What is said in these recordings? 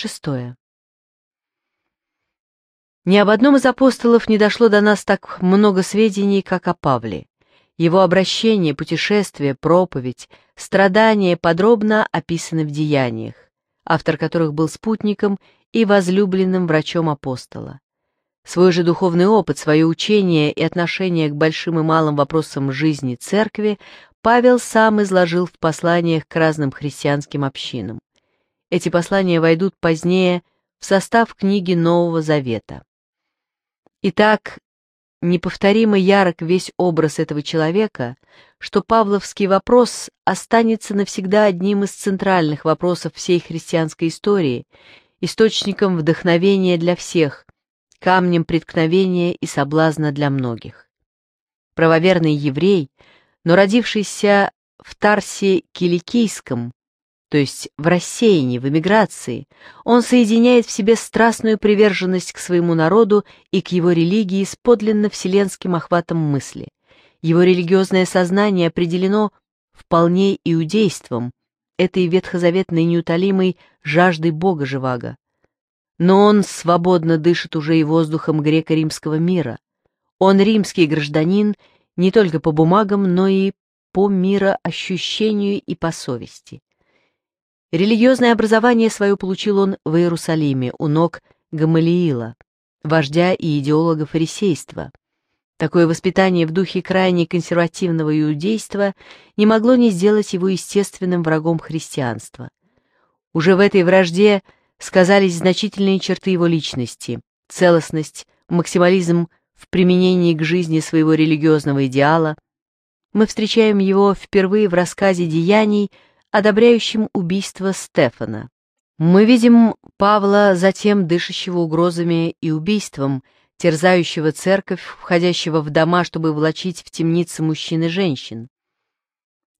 Шестое. Ни об одном из апостолов не дошло до нас так много сведений, как о Павле. Его обращение, путешествие, проповедь, страдания подробно описаны в деяниях, автор которых был спутником и возлюбленным врачом апостола. Свой же духовный опыт, свое учение и отношение к большим и малым вопросам жизни церкви Павел сам изложил в посланиях к разным христианским общинам. Эти послания войдут позднее в состав книги Нового Завета. Итак, неповторимо ярок весь образ этого человека, что павловский вопрос останется навсегда одним из центральных вопросов всей христианской истории, источником вдохновения для всех, камнем преткновения и соблазна для многих. Правоверный еврей, но родившийся в Тарсе Киликийском, то есть в рассеянии, в эмиграции, он соединяет в себе страстную приверженность к своему народу и к его религии с подлинно вселенским охватом мысли. Его религиозное сознание определено вполне иудейством, этой ветхозаветной неутолимой жаждой Бога Живаго. Но он свободно дышит уже и воздухом греко-римского мира. Он римский гражданин не только по бумагам, но и по мироощущению и по совести. Религиозное образование свое получил он в Иерусалиме у ног Гамалиила, вождя и идеолога фарисейства. Такое воспитание в духе крайне консервативного иудейства не могло не сделать его естественным врагом христианства. Уже в этой вражде сказались значительные черты его личности, целостность, максимализм в применении к жизни своего религиозного идеала. Мы встречаем его впервые в рассказе «Деяний», одобряющим убийство Стефана. Мы видим Павла, затем дышащего угрозами и убийством, терзающего церковь, входящего в дома, чтобы влачить в темницы мужчин и женщин.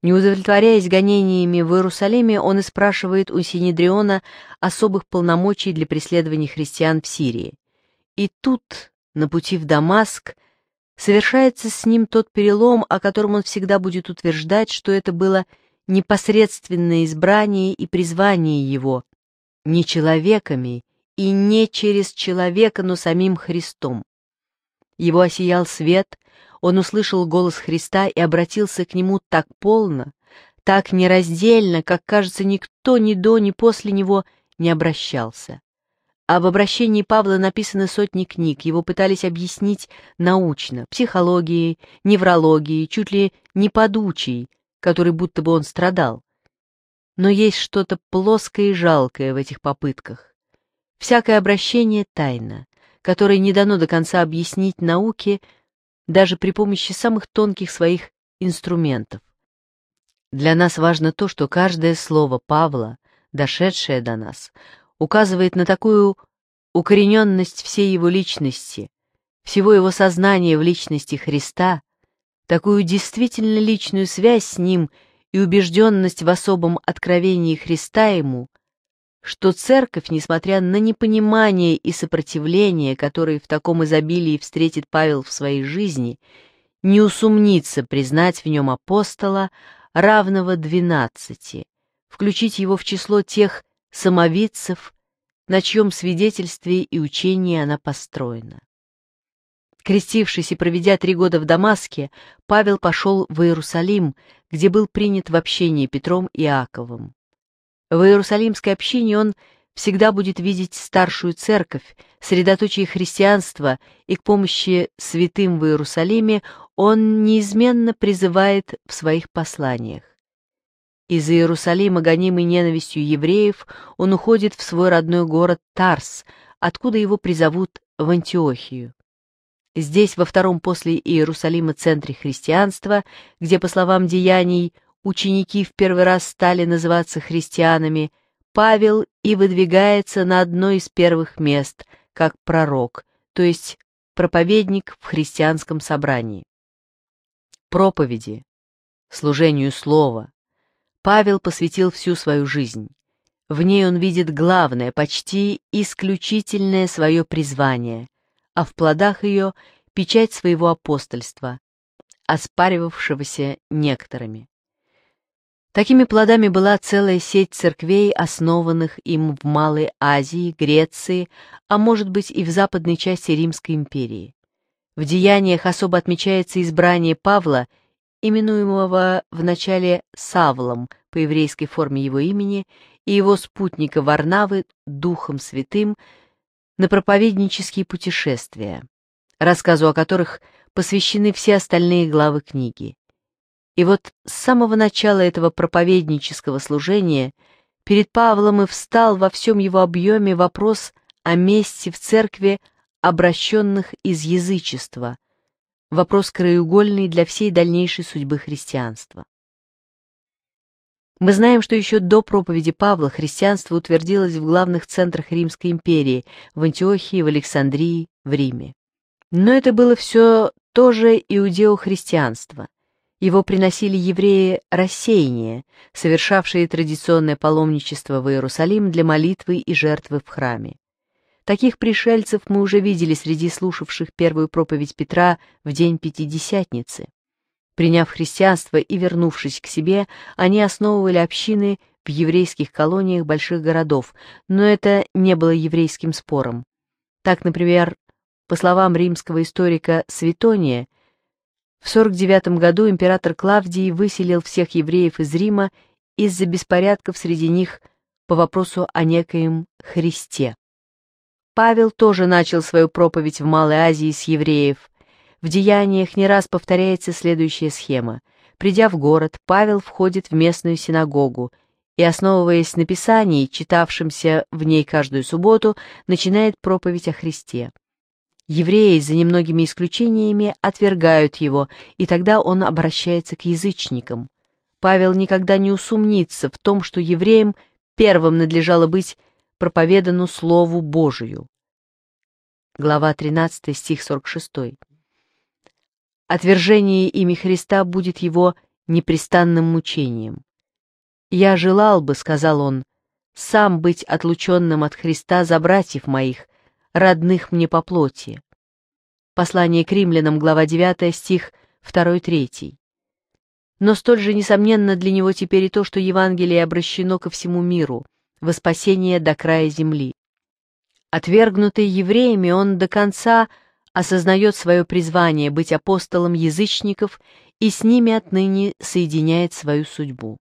Не удовлетворяясь гонениями в Иерусалиме, он и спрашивает у Синедриона особых полномочий для преследования христиан в Сирии. И тут, на пути в Дамаск, совершается с ним тот перелом, о котором он всегда будет утверждать, что это было непосредственное избрание и призвание его, не человеками и не через человека, но самим Христом. Его осиял свет, он услышал голос Христа и обратился к нему так полно, так нераздельно, как, кажется, никто ни до, ни после него не обращался. Об обращении Павла написаны сотни книг, его пытались объяснить научно, психологией, неврологией, чуть ли не подучей, который будто бы он страдал. Но есть что-то плоское и жалкое в этих попытках. Всякое обращение — тайна, которое не дано до конца объяснить науке даже при помощи самых тонких своих инструментов. Для нас важно то, что каждое слово Павла, дошедшее до нас, указывает на такую укорененность всей его личности, всего его сознания в личности Христа, такую действительно личную связь с Ним и убежденность в особом откровении Христа Ему, что Церковь, несмотря на непонимание и сопротивление, которые в таком изобилии встретит Павел в своей жизни, не усомнится признать в нем апостола, равного двенадцати, включить его в число тех самовидцев, на чьем свидетельстве и учении она построена. Крестившись и проведя три года в Дамаске, Павел пошел в Иерусалим, где был принят в общении Петром и Иаковым. В Иерусалимской общине он всегда будет видеть старшую церковь, средоточие христианства, и к помощи святым в Иерусалиме он неизменно призывает в своих посланиях. Из Иерусалима, гонимый ненавистью евреев, он уходит в свой родной город Тарс, откуда его призовут в Антиохию. Здесь, во втором после Иерусалима центре христианства, где, по словам деяний, ученики в первый раз стали называться христианами, Павел и выдвигается на одно из первых мест, как пророк, то есть проповедник в христианском собрании. Проповеди, служению слова. Павел посвятил всю свою жизнь. В ней он видит главное, почти исключительное свое призвание — а в плодах ее печать своего апостольства, оспаривавшегося некоторыми. Такими плодами была целая сеть церквей, основанных им в Малой Азии, Греции, а может быть и в западной части Римской империи. В деяниях особо отмечается избрание Павла, именуемого вначале Савлом по еврейской форме его имени, и его спутника Варнавы Духом Святым, на проповеднические путешествия, рассказу о которых посвящены все остальные главы книги. И вот с самого начала этого проповеднического служения перед Павлом и встал во всем его объеме вопрос о месте в церкви обращенных из язычества, вопрос краеугольный для всей дальнейшей судьбы христианства. Мы знаем, что еще до проповеди Павла христианство утвердилось в главных центрах Римской империи – в Антиохии, в Александрии, в Риме. Но это было все тоже иудео-христианство. Его приносили евреи рассеяния, совершавшие традиционное паломничество в Иерусалим для молитвы и жертвы в храме. Таких пришельцев мы уже видели среди слушавших первую проповедь Петра в день Пятидесятницы. Приняв христианство и вернувшись к себе, они основывали общины в еврейских колониях больших городов, но это не было еврейским спором. Так, например, по словам римского историка Светония, в 49 году император Клавдий выселил всех евреев из Рима из-за беспорядков среди них по вопросу о некоем Христе. Павел тоже начал свою проповедь в Малой Азии с евреев, в деяниях не раз повторяется следующая схема. Придя в город, Павел входит в местную синагогу и, основываясь на Писании, читавшемся в ней каждую субботу, начинает проповедь о Христе. Евреи, за немногими исключениями, отвергают его, и тогда он обращается к язычникам. Павел никогда не усомнится в том, что евреям первым надлежало быть проповедану Слову Божию. Глава 13, стих 46. Отвержение ими Христа будет его непрестанным мучением. «Я желал бы, — сказал он, — сам быть отлученным от Христа за братьев моих, родных мне по плоти». Послание к римлянам, глава 9, стих 2-3. Но столь же несомненно для него теперь и то, что Евангелие обращено ко всему миру, во спасение до края земли. Отвергнутый евреями, он до конца — осознает свое призвание быть апостолом язычников и с ними отныне соединяет свою судьбу.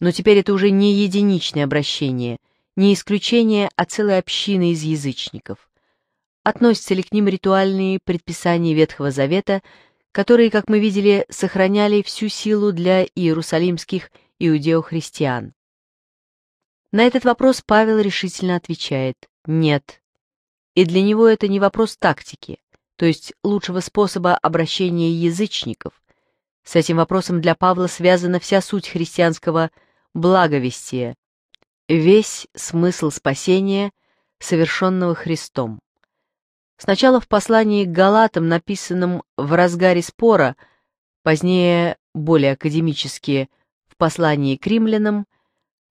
Но теперь это уже не единичное обращение, не исключение, а целая община из язычников. Относятся ли к ним ритуальные предписания Ветхого Завета, которые, как мы видели, сохраняли всю силу для иерусалимских иудеохристиан? На этот вопрос Павел решительно отвечает «нет». И для него это не вопрос тактики, то есть лучшего способа обращения язычников. С этим вопросом для Павла связана вся суть христианского благовестия, весь смысл спасения, совершенного Христом. Сначала в послании к Галатам, написанном в разгаре спора, позднее более академически в послании к римлянам,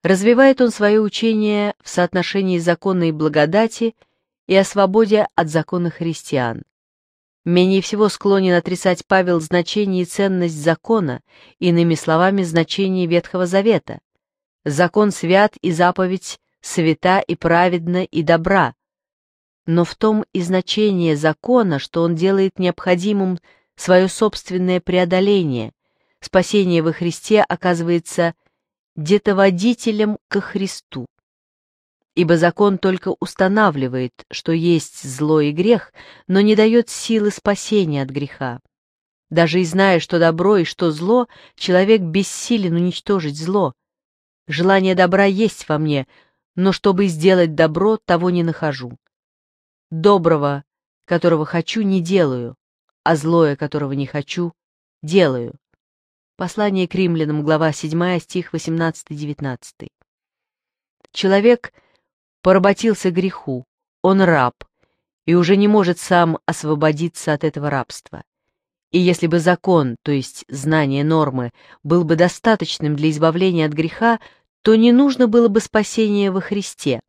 развивает он свое учение в соотношении закона и благодати – и о свободе от закона христиан. Менее всего склонен отрицать Павел значение и ценность закона, иными словами, значение Ветхого Завета. Закон свят и заповедь свята и праведна и добра. Но в том и значение закона, что он делает необходимым свое собственное преодоление, спасение во Христе оказывается детоводителем ко Христу ибо закон только устанавливает, что есть зло и грех, но не дает силы спасения от греха. Даже и зная, что добро и что зло, человек бессилен уничтожить зло. Желание добра есть во мне, но чтобы сделать добро, того не нахожу. Доброго, которого хочу, не делаю, а злое, которого не хочу, делаю. Послание к римлянам, глава 7, стих 18-19. Человек — поработился греху, он раб, и уже не может сам освободиться от этого рабства. И если бы закон, то есть знание нормы, был бы достаточным для избавления от греха, то не нужно было бы спасения во Христе.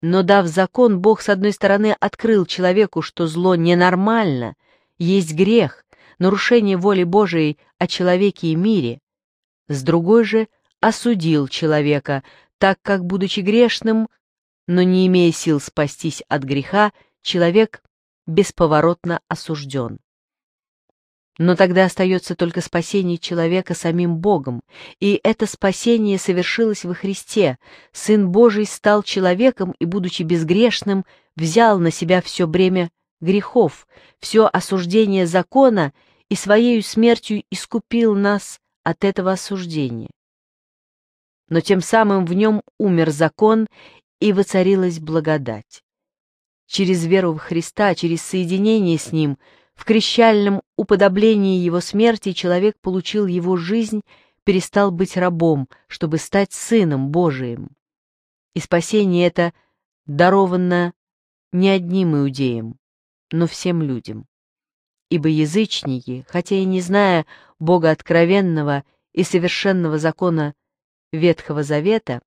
Но дав закон, Бог, с одной стороны, открыл человеку, что зло ненормально, есть грех, нарушение воли Божией о человеке и мире. С другой же, осудил человека, так как, будучи грешным, но не имея сил спастись от греха, человек бесповоротно осужден. Но тогда остается только спасение человека самим Богом, и это спасение совершилось во Христе. Сын Божий стал человеком и, будучи безгрешным, взял на себя все бремя грехов, все осуждение закона и своей смертью искупил нас от этого осуждения. Но тем самым в нем умер закон, и воцарилась благодать. Через веру в Христа, через соединение с Ним, в крещальном уподоблении Его смерти человек получил Его жизнь, перестал быть рабом, чтобы стать Сыном Божиим. И спасение это даровано не одним иудеям, но всем людям. Ибо язычники, хотя и не зная Бога откровенного и совершенного закона Ветхого Завета,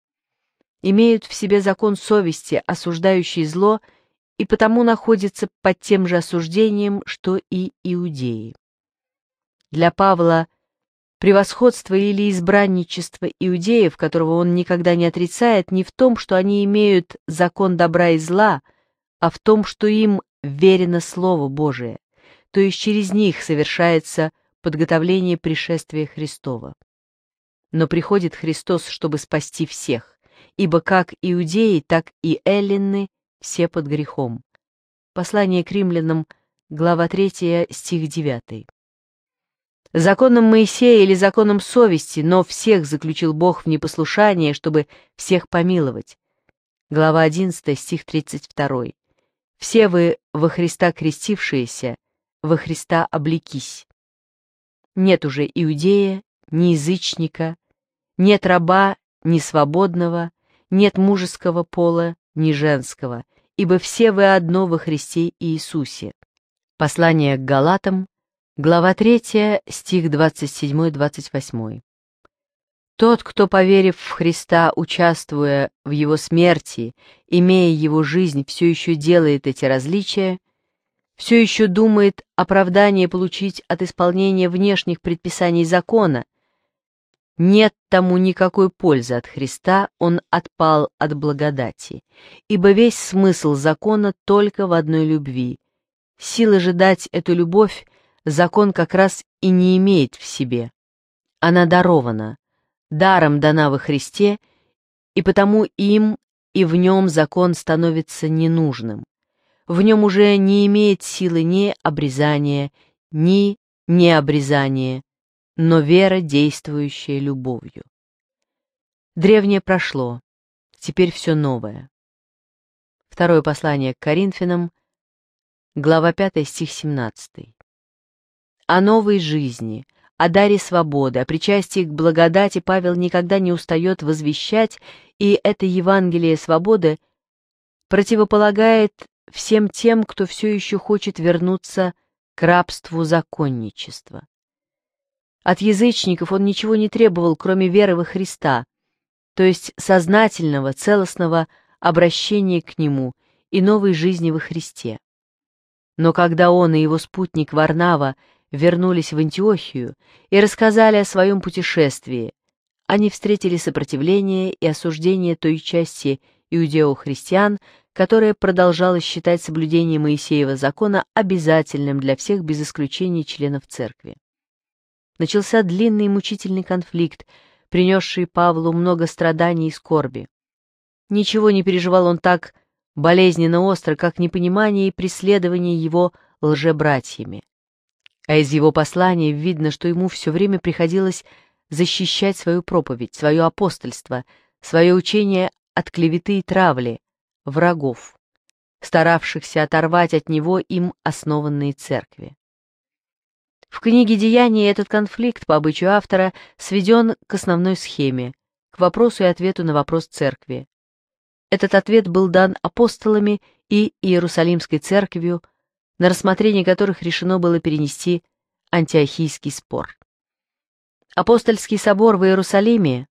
имеют в себе закон совести, осуждающий зло, и потому находятся под тем же осуждением, что и иудеи. Для Павла превосходство или избранничество иудеев, которого он никогда не отрицает, не в том, что они имеют закон добра и зла, а в том, что им верено Слово Божие, то есть через них совершается подготовление пришествия Христова. Но приходит Христос, чтобы спасти всех ибо как иудеи, так и эллины все под грехом. Послание к римлянам, глава 3, стих 9. Законом Моисея или законом совести, но всех заключил Бог в непослушание, чтобы всех помиловать. Глава 11, стих 32. «Все вы во Христа крестившиеся, во Христа облекись». Нет уже иудея, ни язычника, нет раба, ни свободного, нет мужеского пола, ни женского, ибо все вы одно во Христе Иисусе. Послание к Галатам, глава 3, стих 27-28. Тот, кто, поверив в Христа, участвуя в Его смерти, имея Его жизнь, все еще делает эти различия, все еще думает оправдание получить от исполнения внешних предписаний закона, нет тому никакой пользы от Христа, он отпал от благодати, ибо весь смысл закона только в одной любви. Сила же дать эту любовь закон как раз и не имеет в себе. Она дарована, даром дана во Христе, и потому им и в нем закон становится ненужным. В нем уже не имеет силы ни обрезания, ни необрезания но вера, действующая любовью. Древнее прошло, теперь все новое. Второе послание к Коринфянам, глава 5, стих 17. О новой жизни, о даре свободы, о причастии к благодати Павел никогда не устает возвещать, и это Евангелие свободы противополагает всем тем, кто все еще хочет вернуться к рабству законничества. От язычников он ничего не требовал, кроме веры во Христа, то есть сознательного, целостного обращения к Нему и новой жизни во Христе. Но когда он и его спутник Варнава вернулись в Антиохию и рассказали о своем путешествии, они встретили сопротивление и осуждение той части иудео-христиан, которая продолжала считать соблюдение Моисеева закона обязательным для всех без исключения членов церкви начался длинный и мучительный конфликт, принесший Павлу много страданий и скорби. Ничего не переживал он так болезненно остро, как непонимание и преследование его лжебратьями. А из его послания видно, что ему все время приходилось защищать свою проповедь, свое апостольство, свое учение от клеветы и травли, врагов, старавшихся оторвать от него им основанные церкви. В книге «Деяния» этот конфликт, по обычаю автора, сведен к основной схеме, к вопросу и ответу на вопрос церкви. Этот ответ был дан апостолами и Иерусалимской церковью, на рассмотрение которых решено было перенести антиохийский спор. Апостольский собор в Иерусалиме,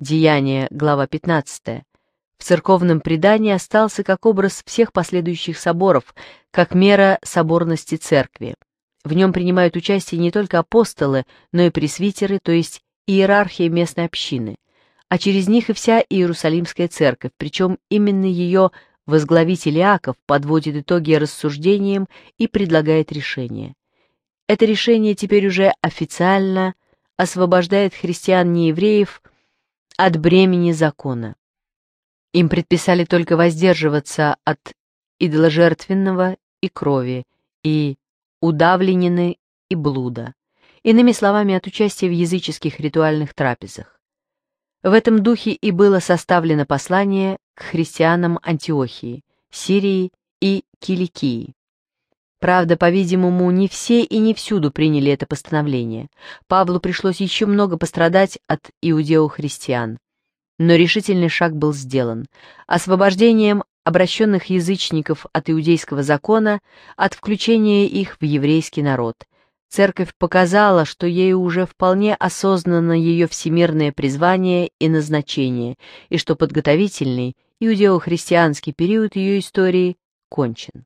Деяние, глава 15, в церковном предании остался как образ всех последующих соборов, как мера соборности церкви. В нем принимают участие не только апостолы, но и пресвитеры, то есть иерархия местной общины, а через них и вся Иерусалимская церковь, причем именно ее возглавитель Иаков подводит итоги рассуждениям и предлагает решение. Это решение теперь уже официально освобождает христиан-неевреев от бремени закона. Им предписали только воздерживаться от идоложертвенного и крови, и удавленины и блуда, иными словами, от участия в языческих ритуальных трапезах. В этом духе и было составлено послание к христианам Антиохии, Сирии и Киликии. Правда, по-видимому, не все и не всюду приняли это постановление. Павлу пришлось еще много пострадать от иудео-христиан, Но решительный шаг был сделан – освобождением обращенных язычников от иудейского закона, от включения их в еврейский народ. Церковь показала, что ей уже вполне осознано ее всемирное призвание и назначение, и что подготовительный иудео-христианский период ее истории кончен.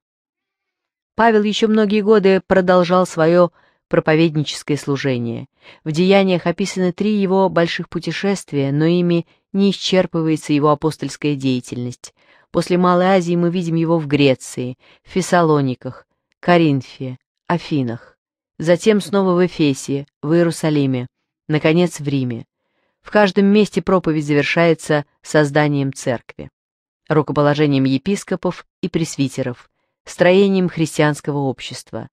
Павел еще многие годы продолжал свое проповедническое служение. В деяниях описаны три его больших путешествия, но ими не исчерпывается его апостольская деятельность. После Малой Азии мы видим его в Греции, в Фессалониках, Коринфе, Афинах. Затем снова в Эфесе, в Иерусалиме, наконец в Риме. В каждом месте проповедь завершается созданием церкви, рукоположением епископов и пресвитеров, строением христианского общества.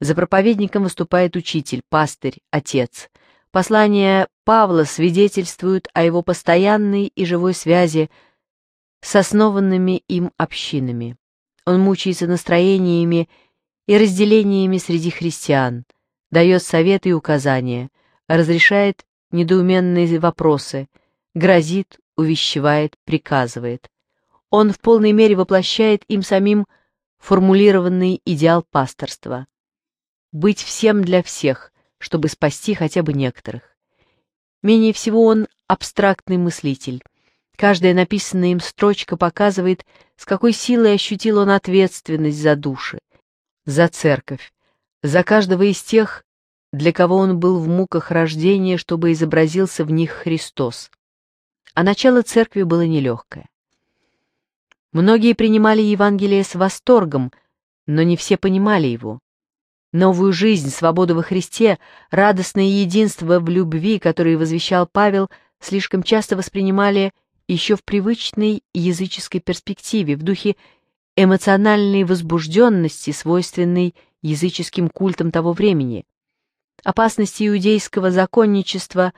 За проповедником выступает учитель, пастырь, отец. Послания Павла свидетельствуют о его постоянной и живой связи с основанными им общинами. Он мучается настроениями и разделениями среди христиан, дает советы и указания, разрешает недоуменные вопросы, грозит, увещевает, приказывает. Он в полной мере воплощает им самим формулированный идеал пасторства. Быть всем для всех, чтобы спасти хотя бы некоторых. Менее всего он абстрактный мыслитель Каждая написанная им строчка показывает, с какой силой ощутил он ответственность за души, за церковь, за каждого из тех, для кого он был в муках рождения, чтобы изобразился в них Христос. А начало церкви было нелегкое. Многие принимали Евангелие с восторгом, но не все понимали его. Новую жизнь, свободу во Христе, радостное единство в любви, которое возвещал Павел, слишком часто воспринимали еще в привычной языческой перспективе, в духе эмоциональной возбужденности, свойственной языческим культам того времени. Опасности иудейского законничества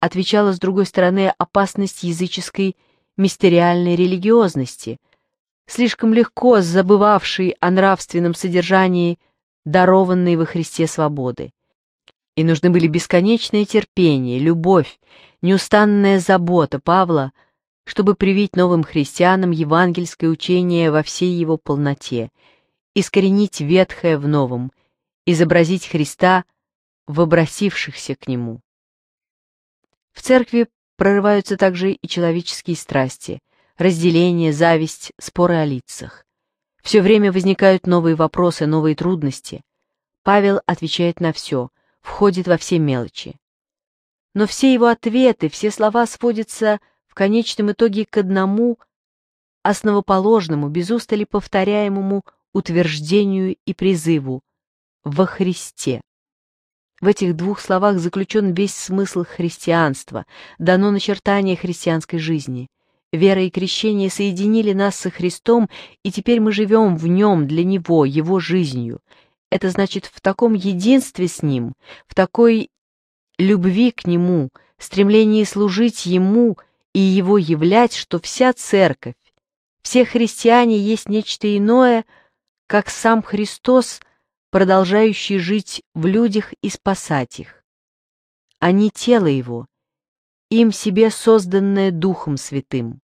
отвечала, с другой стороны, опасность языческой мистериальной религиозности, слишком легко забывавшей о нравственном содержании дарованной во Христе свободы. И нужны были бесконечное терпение, любовь, неустанная забота Павла — чтобы привить новым христианам евангельское учение во всей его полноте, искоренить ветхое в новом, изобразить Христа в обратившихся к нему. В церкви прорываются также и человеческие страсти, разделение, зависть, споры о лицах. Все время возникают новые вопросы, новые трудности. Павел отвечает на все, входит во все мелочи. Но все его ответы, все слова сводятся конечном итоге к одному основоположному, без устали повторяемому утверждению и призыву «во Христе». В этих двух словах заключен весь смысл христианства, дано начертание христианской жизни. Вера и крещение соединили нас со Христом, и теперь мы живем в Нем, для Него, Его жизнью. Это значит в таком единстве с Ним, в такой любви к Нему, стремлении служить Ему, и его являть, что вся церковь, все христиане есть нечто иное, как сам Христос, продолжающий жить в людях и спасать их. Они тело его, им себе созданное Духом Святым.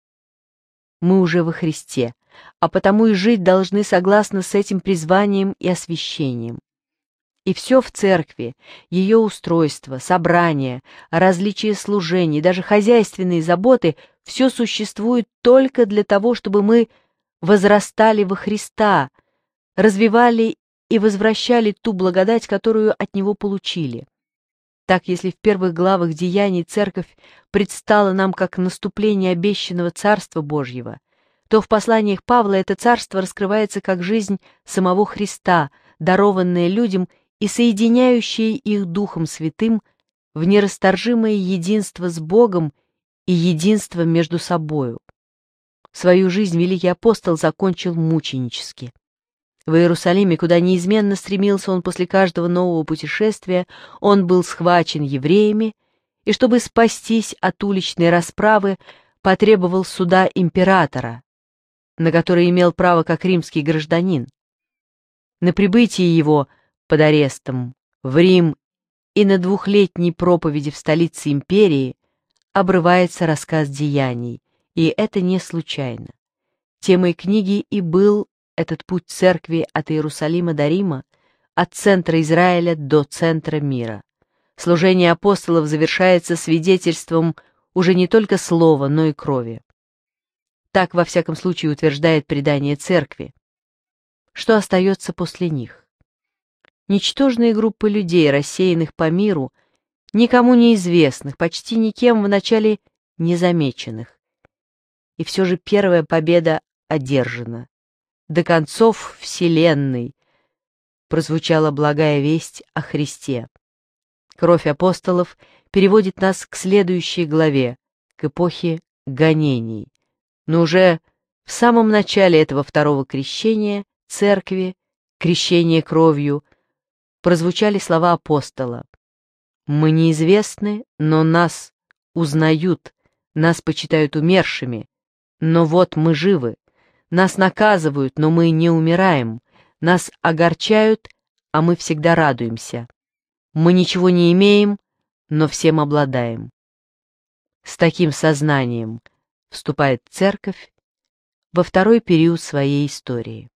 Мы уже во Христе, а потому и жить должны согласно с этим призванием и освящением. И все в церкви, ее устройство, собрание, различие служений, даже хозяйственные заботы, все существует только для того, чтобы мы возрастали во Христа, развивали и возвращали ту благодать, которую от Него получили. Так, если в первых главах Деяний Церковь предстала нам как наступление обещанного Царства Божьего, то в посланиях Павла это Царство раскрывается как жизнь самого Христа, дарованная людям – и соединяющие их Духом Святым в нерасторжимое единство с Богом и единство между собою. Свою жизнь великий апостол закончил мученически. В Иерусалиме, куда неизменно стремился он после каждого нового путешествия, он был схвачен евреями, и чтобы спастись от уличной расправы, потребовал суда императора, на который имел право как римский гражданин. На прибытии его – под арестом, в Рим и на двухлетней проповеди в столице империи обрывается рассказ деяний, и это не случайно. Темой книги и был этот путь церкви от Иерусалима до Рима, от центра Израиля до центра мира. Служение апостолов завершается свидетельством уже не только слова, но и крови. Так, во всяком случае, утверждает предание церкви. Что остается после них? ничтожные группы людей, рассеянных по миру, никому неизвестных, почти никем вначале незамеченных. И все же первая победа одержана. До концов Вселенной прозвучала благая весть о Христе. Кровь апостолов переводит нас к следующей главе, к эпохе гонений. Но уже в самом начале этого второго крещения, церкви, крещение кровью, прозвучали слова апостола. «Мы неизвестны, но нас узнают, нас почитают умершими, но вот мы живы, нас наказывают, но мы не умираем, нас огорчают, а мы всегда радуемся. Мы ничего не имеем, но всем обладаем». С таким сознанием вступает церковь во второй период своей истории.